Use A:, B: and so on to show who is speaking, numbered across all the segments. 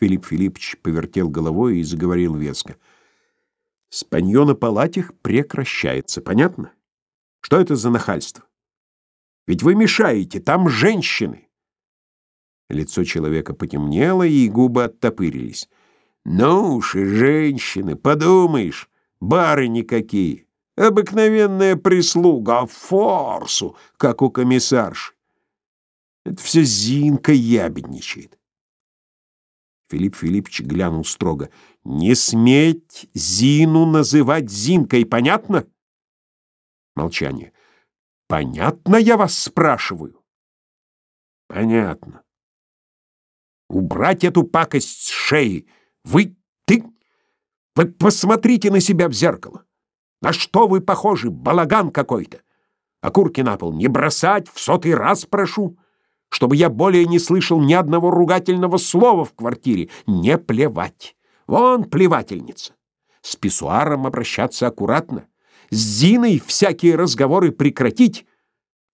A: Филипп Филиппович повертел головой и заговорил веско. Спанье на палатях прекращается, понятно? Что это за нахальство? Ведь вы мешаете, там женщины. Лицо человека потемнело, и губы оттопырились. Ну уж и женщины, подумаешь, барыни какие. Обыкновенная прислуга, а форсу, как у комиссарши. Это все Зинка ябедничает. Филипп Филиппович глянул строго. «Не сметь Зину называть Зинкой, понятно?» Молчание. «Понятно, я вас спрашиваю?» «Понятно. Убрать эту пакость с шеи! Вы, ты, вы посмотрите на себя в зеркало! На что вы похожи, балаган какой-то! Окурки на пол не бросать, в сотый раз прошу!» Чтобы я более не слышал ни одного ругательного слова в квартире. Не плевать. Вон плевательница. С писсуаром обращаться аккуратно. С Зиной всякие разговоры прекратить.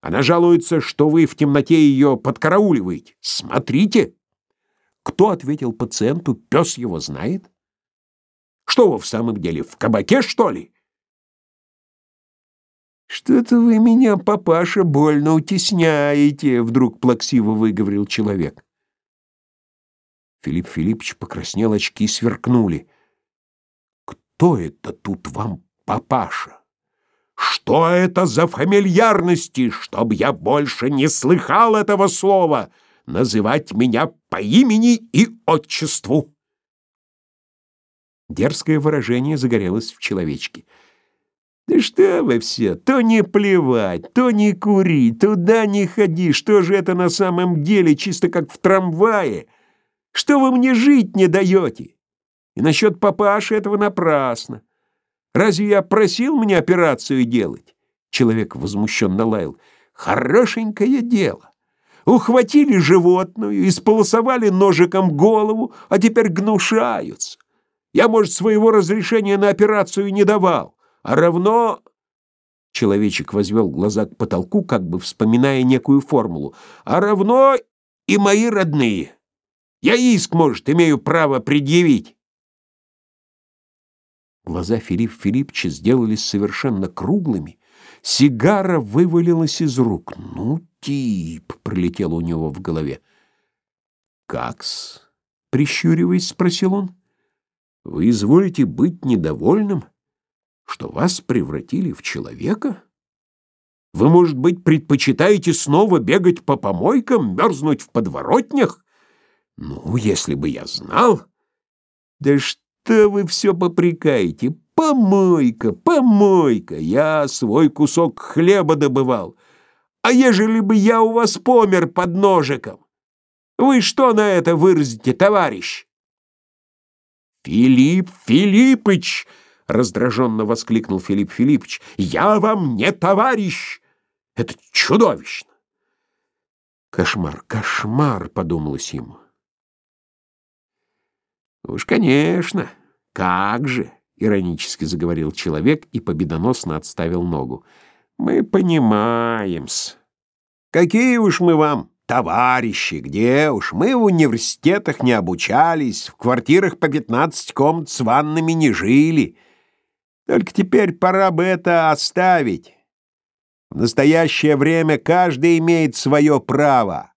A: Она жалуется, что вы в темноте ее подкарауливаете. Смотрите. Кто ответил пациенту, пес его знает? Что вы в самом деле, в кабаке, что ли? «Что-то вы меня, папаша, больно утесняете», — вдруг плаксиво выговорил человек. Филипп Филиппович покраснел, очки сверкнули. «Кто это тут вам, папаша? Что это за фамильярности, чтоб я больше не слыхал этого слова, называть меня по имени и отчеству?» Дерзкое выражение загорелось в человечке. Да что вы все, то не плевать, то не курить, туда не ходи, что же это на самом деле, чисто как в трамвае? Что вы мне жить не даете? И насчет папаши этого напрасно. Разве я просил мне операцию делать? Человек возмущенно лаял. Хорошенькое дело. Ухватили животную, исполосовали ножиком голову, а теперь гнушаются. Я, может, своего разрешения на операцию не давал а равно...» Человечек возвел глаза к потолку, как бы вспоминая некую формулу. «А равно и мои родные. Я иск, может, имею право предъявить». Глаза Филипп Филипповича сделались совершенно круглыми. Сигара вывалилась из рук. «Ну, тип!» — пролетело у него в голове. «Как-с?» — прищуриваясь, спросил он. «Вы изволите быть недовольным?» Что вас превратили в человека? Вы, может быть, предпочитаете снова бегать по помойкам, мерзнуть в подворотнях? Ну, если бы я знал... Да что вы все попрекаете? Помойка, помойка! Я свой кусок хлеба добывал. А ежели бы я у вас помер под ножиком? Вы что на это выразите, товарищ? Филипп Филиппыч! — раздраженно воскликнул Филипп Филиппович. «Я вам не товарищ! Это чудовищно!» «Кошмар, кошмар!» — подумалось ему. «Уж, конечно! Как же!» — иронически заговорил человек и победоносно отставил ногу. «Мы понимаем-с. Какие уж мы вам товарищи, где уж? Мы в университетах не обучались, в квартирах по пятнадцать комнат с ваннами не жили». Только теперь пора бы это оставить. В настоящее время каждый имеет свое право.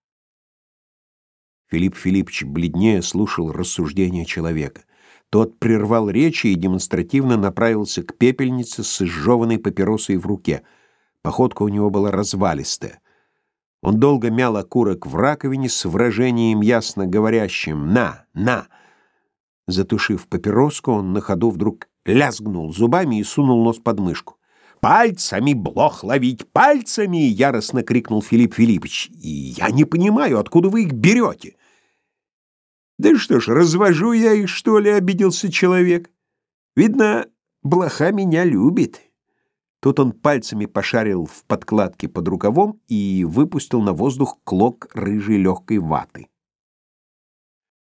A: Филипп Филиппович бледнее слушал рассуждения человека. Тот прервал речи и демонстративно направился к пепельнице с изжеванной папиросой в руке. Походка у него была развалистая. Он долго мял окурок в раковине с выражением ясно говорящим «на, на». Затушив папироску, он на ходу вдруг лязгнул зубами и сунул нос под мышку. «Пальцами блох ловить, пальцами!» — яростно крикнул Филипп Филиппович. «И я не понимаю, откуда вы их берете?» «Да что ж, развожу я их, что ли?» — обиделся человек. «Видно, блоха меня любит». Тут он пальцами пошарил в подкладке под рукавом и выпустил на воздух клок рыжей легкой ваты.